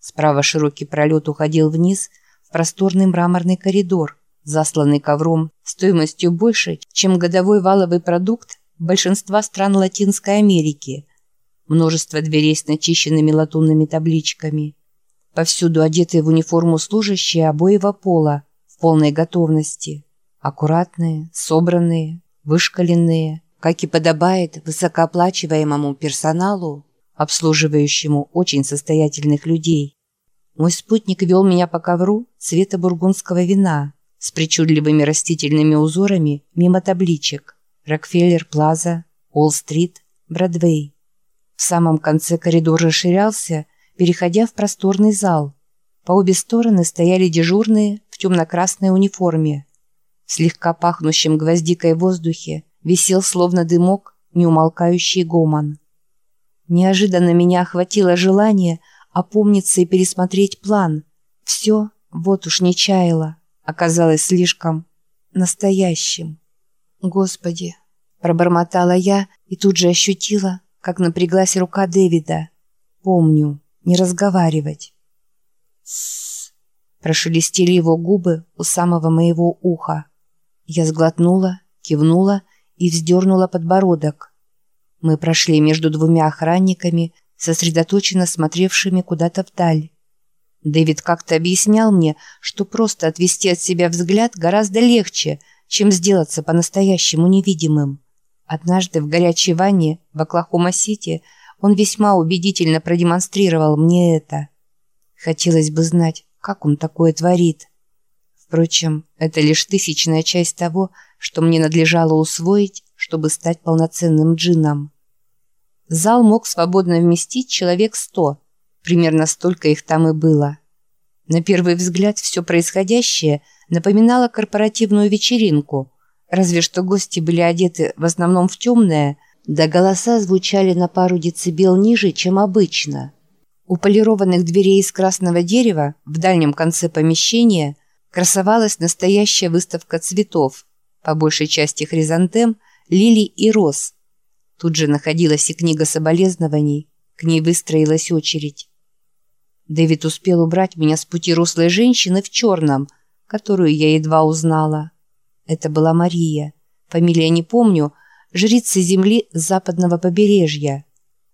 Справа широкий пролет уходил вниз в просторный мраморный коридор, засланный ковром стоимостью больше, чем годовой валовый продукт большинства стран Латинской Америки. Множество дверей с начищенными латунными табличками. Повсюду одетые в униформу служащие обоего пола в полной готовности. Аккуратные, собранные, вышкаленные, как и подобает высокооплачиваемому персоналу, обслуживающему очень состоятельных людей. Мой спутник вел меня по ковру цвета бургундского вина с причудливыми растительными узорами мимо табличек Рокфеллер Плаза, Уолл-стрит, Бродвей. В самом конце коридор расширялся, переходя в просторный зал. По обе стороны стояли дежурные в темно-красной униформе. В слегка пахнущем гвоздикой воздухе висел словно дымок неумолкающий гомон. Неожиданно меня охватило желание опомниться и пересмотреть план. Все, вот уж не чаяло, оказалось слишком настоящим. «Господи!» – пробормотала я и тут же ощутила, как напряглась рука Дэвида. «Помню, не разговаривать». «Тссс!» – прошелестели его губы у самого моего уха. Я сглотнула, кивнула и вздернула подбородок. Мы прошли между двумя охранниками, сосредоточенно смотревшими куда-то вдаль. Дэвид как-то объяснял мне, что просто отвести от себя взгляд гораздо легче, чем сделаться по-настоящему невидимым. Однажды в горячей ванне в Оклахома-Сити он весьма убедительно продемонстрировал мне это. Хотелось бы знать, как он такое творит. Впрочем, это лишь тысячная часть того, что мне надлежало усвоить чтобы стать полноценным джинном. Зал мог свободно вместить человек сто, примерно столько их там и было. На первый взгляд все происходящее напоминало корпоративную вечеринку, разве что гости были одеты в основном в темное, да голоса звучали на пару децибел ниже, чем обычно. У полированных дверей из красного дерева в дальнем конце помещения красовалась настоящая выставка цветов, по большей части хризантем – лилий и роз. Тут же находилась и книга соболезнований, к ней выстроилась очередь. Дэвид успел убрать меня с пути рослой женщины в черном, которую я едва узнала. Это была Мария, фамилия не помню, жрица земли западного побережья.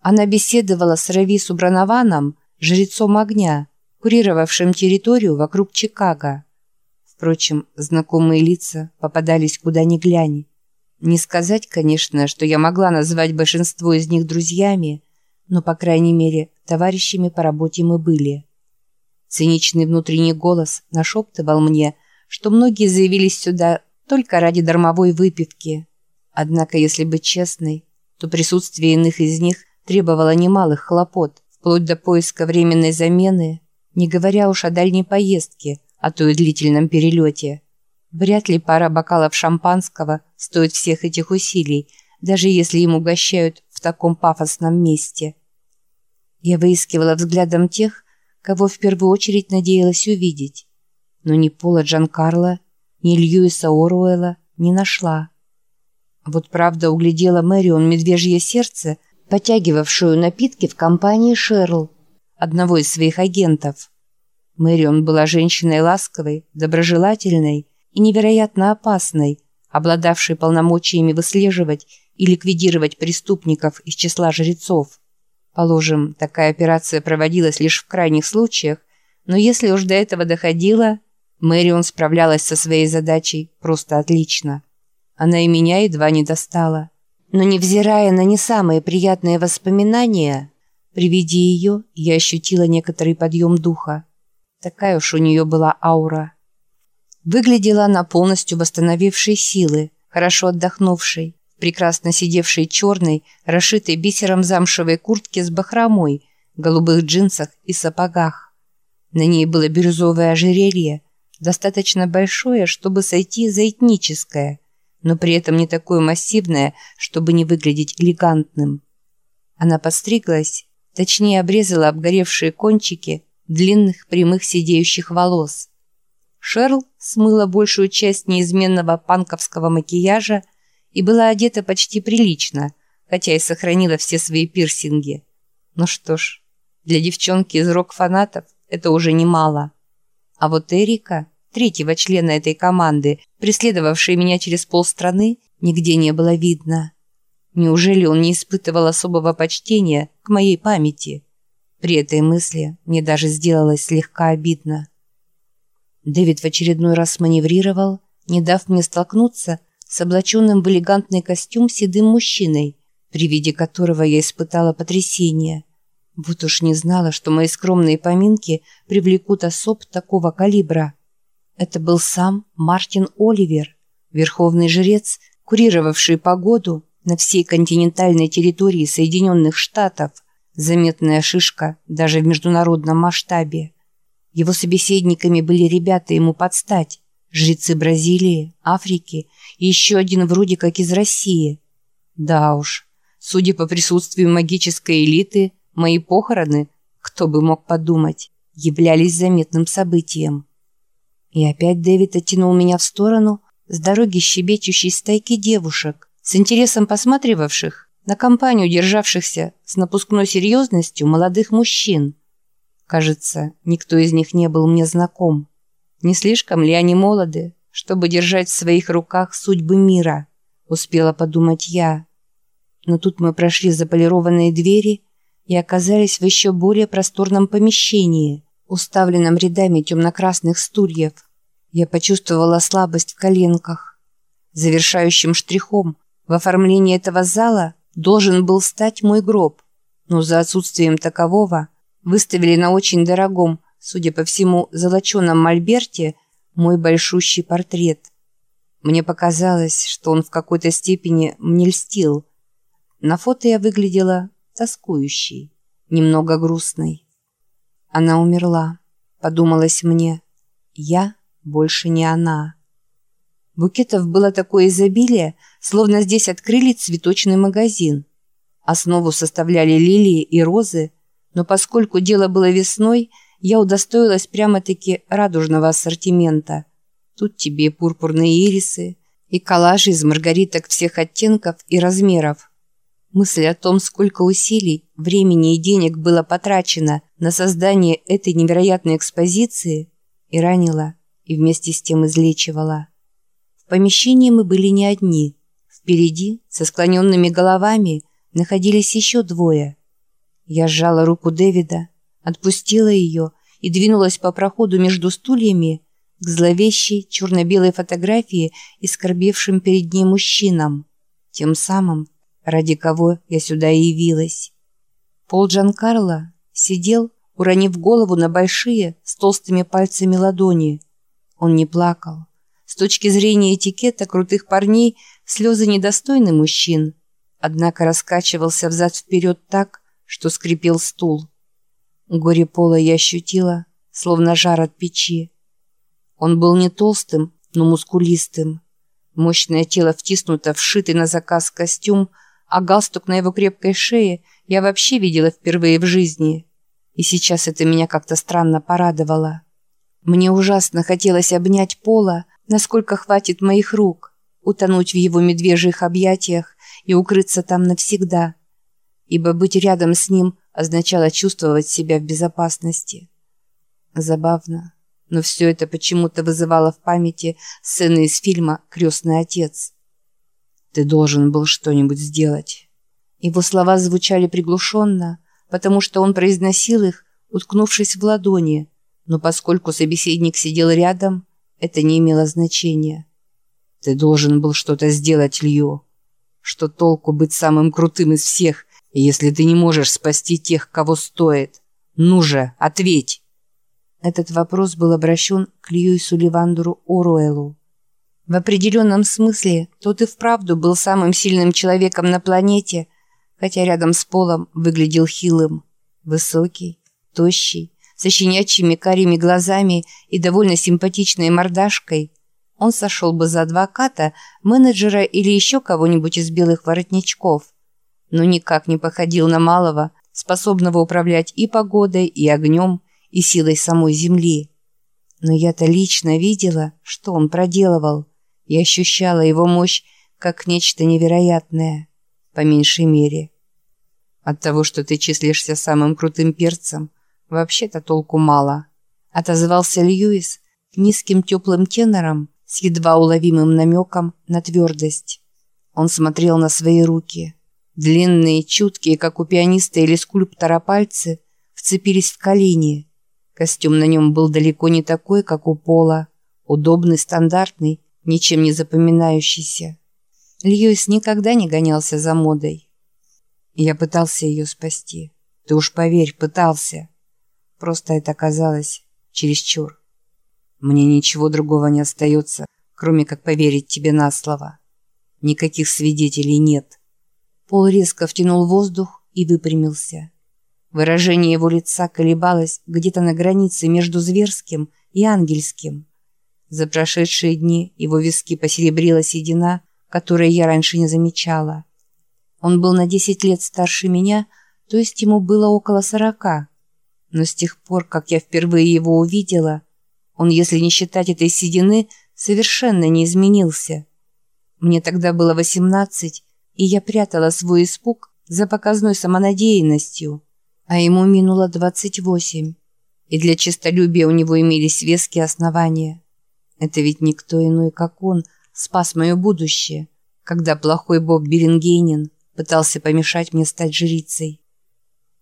Она беседовала с Рави Субранаваном, жрецом огня, курировавшим территорию вокруг Чикаго. Впрочем, знакомые лица попадались куда ни глянь. Не сказать, конечно, что я могла назвать большинство из них друзьями, но, по крайней мере, товарищами по работе мы были. Циничный внутренний голос нашептывал мне, что многие заявились сюда только ради дармовой выпивки. Однако, если быть честной, то присутствие иных из них требовало немалых хлопот, вплоть до поиска временной замены, не говоря уж о дальней поездке, а то и длительном перелете. Вряд ли пара бокалов шампанского стоит всех этих усилий, даже если им угощают в таком пафосном месте. Я выискивала взглядом тех, кого в первую очередь надеялась увидеть. Но ни Пола Джанкарло, ни Льюиса Оруэлла не нашла. Вот правда углядела Мэрион медвежье сердце, потягивавшую напитки в компании Шерл, одного из своих агентов. Мэрион была женщиной ласковой, доброжелательной и невероятно опасной, обладавшей полномочиями выслеживать и ликвидировать преступников из числа жрецов. Положим, такая операция проводилась лишь в крайних случаях, но если уж до этого доходило, Мэрион справлялась со своей задачей просто отлично. Она и меня едва не достала. Но невзирая на не самые приятные воспоминания, при виде ее я ощутила некоторый подъем духа. Такая уж у нее была аура. Выглядела она полностью восстановившей силы, хорошо отдохнувшей, прекрасно сидевшей черной, расшитой бисером замшевой куртке с бахромой, голубых джинсах и сапогах. На ней было бирюзовое ожерелье, достаточно большое, чтобы сойти за этническое, но при этом не такое массивное, чтобы не выглядеть элегантным. Она подстриглась, точнее обрезала обгоревшие кончики длинных прямых сидеющих волос. Шерл смыла большую часть неизменного панковского макияжа и была одета почти прилично, хотя и сохранила все свои пирсинги. Ну что ж, Для девчонки из рок-фанатов это уже немало. А вот Эрика, третьего члена этой команды, преследовавшей меня через полстраны, нигде не было видно. Неужели он не испытывал особого почтения к моей памяти? При этой мысли мне даже сделалось слегка обидно. Дэвид в очередной раз маневрировал, не дав мне столкнуться с облаченным в элегантный костюм седым мужчиной, при виде которого я испытала потрясение. Вот уж не знала, что мои скромные поминки привлекут особ такого калибра. Это был сам Мартин Оливер, верховный жрец, курировавший погоду на всей континентальной территории Соединенных Штатов, заметная шишка даже в международном масштабе. Его собеседниками были ребята ему подстать, жрецы Бразилии, Африки и еще один вроде как из России. Да уж, судя по присутствию магической элиты, мои похороны, кто бы мог подумать, являлись заметным событием. И опять Дэвид оттянул меня в сторону с дороги щебечущей стайки девушек, с интересом посматривавших на компанию державшихся с напускной серьезностью молодых мужчин. Кажется, никто из них не был мне знаком. Не слишком ли они молоды, чтобы держать в своих руках судьбы мира, успела подумать я. Но тут мы прошли заполированные двери и оказались в еще более просторном помещении, уставленном рядами темно-красных стульев. Я почувствовала слабость в коленках. Завершающим штрихом в оформлении этого зала должен был стать мой гроб, но за отсутствием такового – выставили на очень дорогом, судя по всему, золоченом мольберте мой большущий портрет. Мне показалось, что он в какой-то степени мне льстил. На фото я выглядела тоскующей, немного грустной. Она умерла, подумалось мне. Я больше не она. Букетов было такое изобилие, словно здесь открыли цветочный магазин. Основу составляли лилии и розы, но поскольку дело было весной, я удостоилась прямо-таки радужного ассортимента. Тут тебе и пурпурные ирисы, и коллажи из маргариток всех оттенков и размеров. Мысль о том, сколько усилий, времени и денег было потрачено на создание этой невероятной экспозиции, и ранила, и вместе с тем излечивала. В помещении мы были не одни. Впереди, со склоненными головами, находились еще двое – я сжала руку Дэвида, отпустила ее и двинулась по проходу между стульями к зловещей черно-белой фотографии и скорбевшим перед ней мужчинам, тем самым, ради кого я сюда и явилась. Пол Джанкарло сидел, уронив голову на большие, с толстыми пальцами ладони. Он не плакал. С точки зрения этикета крутых парней слезы недостойны мужчин, однако раскачивался взад-вперед так, что скрипел стул. Горе пола я ощутила, словно жар от печи. Он был не толстым, но мускулистым. Мощное тело втиснуто в шитый на заказ костюм, а галстук на его крепкой шее я вообще видела впервые в жизни. И сейчас это меня как-то странно порадовало. Мне ужасно хотелось обнять Пола, насколько хватит моих рук, утонуть в его медвежьих объятиях и укрыться там навсегда ибо быть рядом с ним означало чувствовать себя в безопасности. Забавно, но все это почему-то вызывало в памяти сцены из фильма «Крестный отец». «Ты должен был что-нибудь сделать». Его слова звучали приглушенно, потому что он произносил их, уткнувшись в ладони, но поскольку собеседник сидел рядом, это не имело значения. «Ты должен был что-то сделать, Лью. Что толку быть самым крутым из всех, если ты не можешь спасти тех, кого стоит? Ну же, ответь!» Этот вопрос был обращен к Льюису Ливандеру Оруэллу. В определенном смысле тот и вправду был самым сильным человеком на планете, хотя рядом с Полом выглядел хилым. Высокий, тощий, со щенячьими карими глазами и довольно симпатичной мордашкой. Он сошел бы за адвоката, менеджера или еще кого-нибудь из белых воротничков – но никак не походил на малого, способного управлять и погодой, и огнем, и силой самой земли. Но я-то лично видела, что он проделывал, и ощущала его мощь как нечто невероятное, по меньшей мере. От того, что ты числишься самым крутым перцем, вообще-то толку мало. Отозвался Льюис низким теплым тенором с едва уловимым намеком на твердость. Он смотрел на свои руки. Длинные, чуткие, как у пианиста или скульптора пальцы, вцепились в колени. Костюм на нем был далеко не такой, как у Пола. Удобный, стандартный, ничем не запоминающийся. Льюис никогда не гонялся за модой. Я пытался ее спасти. Ты уж поверь, пытался. Просто это оказалось чересчур. Мне ничего другого не остается, кроме как поверить тебе на слово. Никаких свидетелей нет. Пол резко втянул воздух и выпрямился. Выражение его лица колебалось где-то на границе между зверским и ангельским. За прошедшие дни его виски посеребрила седина, которой я раньше не замечала. Он был на десять лет старше меня, то есть ему было около сорока. Но с тех пор, как я впервые его увидела, он, если не считать этой седины, совершенно не изменился. Мне тогда было восемнадцать, и я прятала свой испуг за показной самонадеянностью, а ему минуло двадцать восемь, и для честолюбия у него имелись веские основания. Это ведь никто иной, как он, спас мое будущее, когда плохой Боб Берингейнин пытался помешать мне стать жрицей.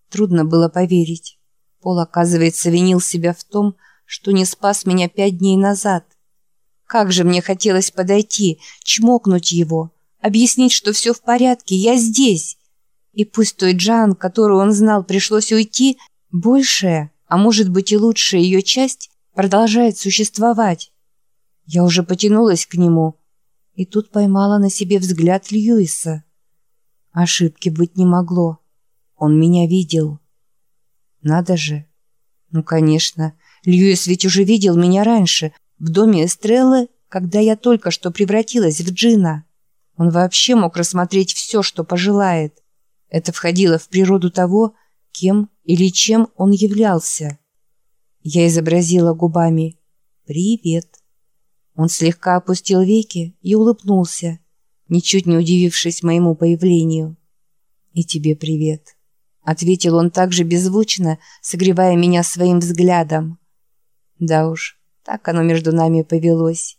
Трудно было поверить. Пол, оказывается, винил себя в том, что не спас меня пять дней назад. Как же мне хотелось подойти, чмокнуть его, объяснить, что все в порядке, я здесь. И пусть той Джан, которую он знал, пришлось уйти, большая, а может быть и лучшая ее часть, продолжает существовать. Я уже потянулась к нему, и тут поймала на себе взгляд Льюиса. Ошибки быть не могло. Он меня видел. Надо же. Ну, конечно, Льюис ведь уже видел меня раньше, в доме Эстреллы, когда я только что превратилась в Джина. Он вообще мог рассмотреть все, что пожелает. Это входило в природу того, кем или чем он являлся. Я изобразила губами «Привет». Он слегка опустил веки и улыбнулся, ничуть не удивившись моему появлению. «И тебе привет», — ответил он также беззвучно, согревая меня своим взглядом. Да уж, так оно между нами повелось.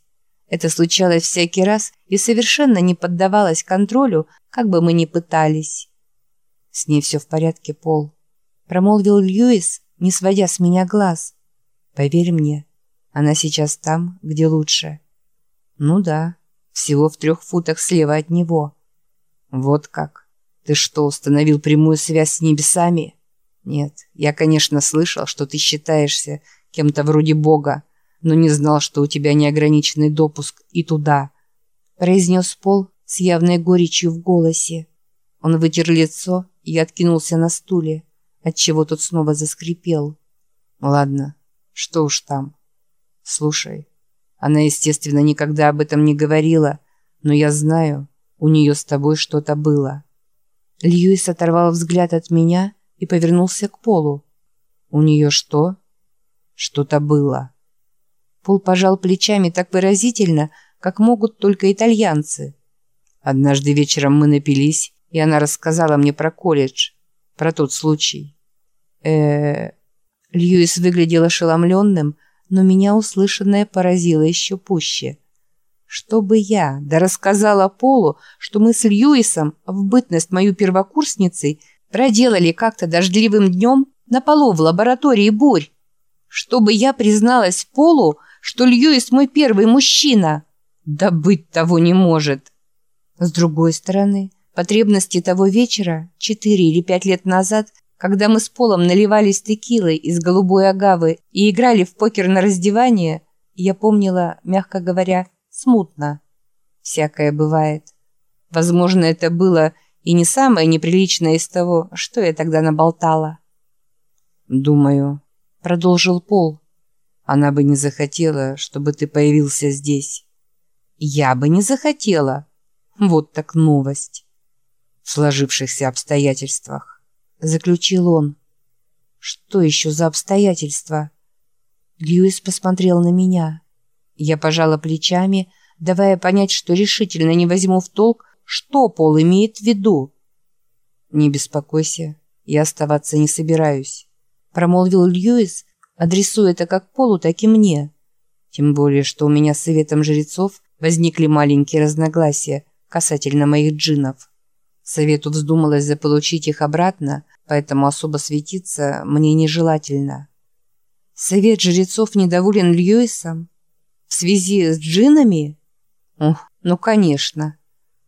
Это случалось всякий раз и совершенно не поддавалось контролю, как бы мы ни пытались. «С ней все в порядке, Пол», — промолвил Льюис, не сводя с меня глаз. «Поверь мне, она сейчас там, где лучше». «Ну да, всего в трех футах слева от него». «Вот как? Ты что, установил прямую связь с небесами?» «Нет, я, конечно, слышал, что ты считаешься кем-то вроде Бога, но не знал, что у тебя неограниченный допуск и туда», произнес Пол с явной горечью в голосе. Он вытер лицо и откинулся на стуле, отчего тот снова заскрипел. «Ладно, что уж там. Слушай, она, естественно, никогда об этом не говорила, но я знаю, у нее с тобой что-то было». Льюис оторвал взгляд от меня и повернулся к Полу. «У нее что?» Что-то было. Пол пожал плечами так выразительно, как могут только итальянцы. Однажды вечером мы напились, и она рассказала мне про колледж, про тот случай. э Льюис выглядел ошеломленным, но меня услышанное поразило еще пуще. Чтобы я да рассказала Полу, что мы с Льюисом в бытность мою первокурсницей проделали как-то дождливым днем на полу в лаборатории бурь, чтобы я призналась Полу, что Льюис мой первый мужчина. Да быть того не может. С другой стороны, потребности того вечера, четыре или пять лет назад, когда мы с Полом наливались текилой из голубой агавы и играли в покер на раздевание, я помнила, мягко говоря, смутно. Всякое бывает. Возможно, это было и не самое неприличное из того, что я тогда наболтала. Думаю, — продолжил Пол. «Она бы не захотела, чтобы ты появился здесь». «Я бы не захотела». Вот так новость. В сложившихся обстоятельствах. Заключил он. «Что еще за обстоятельства?» Льюис посмотрел на меня. Я пожала плечами, давая понять, что решительно не возьму в толк, что Пол имеет в виду. Не беспокойся, я оставаться не собираюсь. Промолвил Льюис, адресуя это как Полу, так и мне. Тем более, что у меня с советом жрецов возникли маленькие разногласия касательно моих джинов. Совету вздумалось заполучить их обратно, поэтому особо светиться мне нежелательно. Совет жрецов недоволен Льюисом? В связи с джинами? Ух, ну конечно.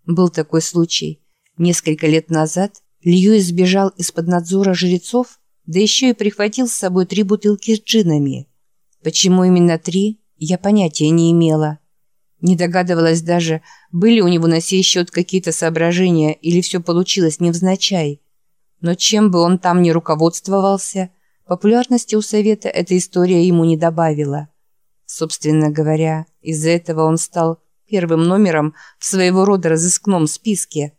Был такой случай. Несколько лет назад Льюис сбежал из-под надзора жрецов, да еще и прихватил с собой три бутылки с джинами. Почему именно три, я понятия не имела. Не догадывалась даже, были у него на сей счет какие-то соображения или все получилось невзначай. Но чем бы он там ни руководствовался, популярности у совета эта история ему не добавила. Собственно говоря, из-за этого он стал первым номером в своего рода разыскном списке.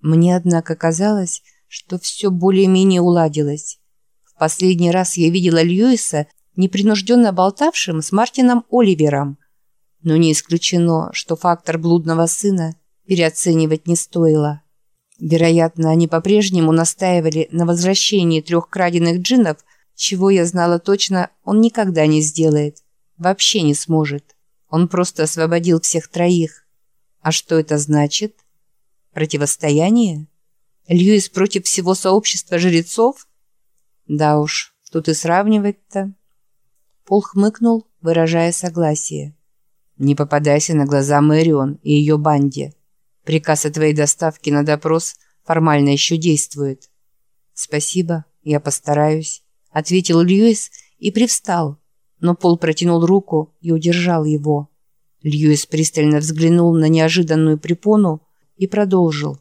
Мне, однако, казалось, что все более-менее уладилось. Последний раз я видела Льюиса непринужденно болтавшим с Мартином Оливером – но не исключено, что фактор блудного сына переоценивать не стоило. Вероятно, они по-прежнему настаивали на возвращении трех краденных джинов, чего я знала точно, он никогда не сделает. Вообще не сможет. Он просто освободил всех троих. А что это значит? Противостояние? Льюис против всего сообщества жрецов? Да уж, тут и сравнивать-то. Пол хмыкнул, выражая согласие. Не попадайся на глаза Мэрион и ее банде. Приказ о твоей доставке на допрос формально еще действует. Спасибо, я постараюсь, ответил Льюис и привстал, но Пол протянул руку и удержал его. Льюис пристально взглянул на неожиданную препону и продолжил.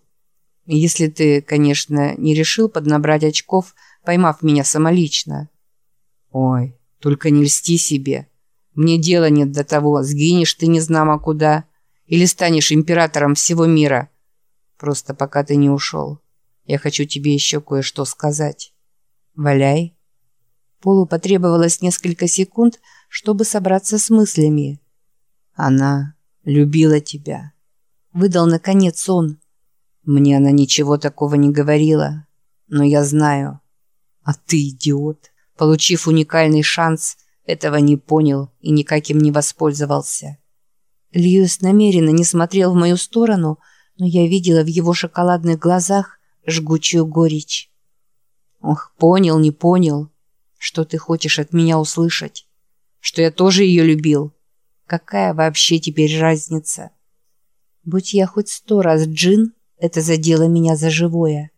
«Если ты, конечно, не решил поднабрать очков, поймав меня самолично». «Ой, только не льсти себе. Мне дела нет до того, сгинешь ты незнамо куда или станешь императором всего мира. Просто пока ты не ушел. Я хочу тебе еще кое-что сказать. Валяй. Полу потребовалось несколько секунд, чтобы собраться с мыслями. Она любила тебя. Выдал наконец он. Мне она ничего такого не говорила, но я знаю. А ты, идиот, получив уникальный шанс – этого не понял и никаким не воспользовался. Льюис намеренно не смотрел в мою сторону, но я видела в его шоколадных глазах жгучую горечь. «Ох, понял, не понял. Что ты хочешь от меня услышать? Что я тоже ее любил? Какая вообще теперь разница? Будь я хоть сто раз джин, это задело меня за живое.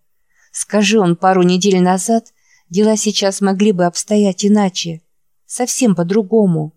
Скажи он пару недель назад, дела сейчас могли бы обстоять иначе совсем по-другому.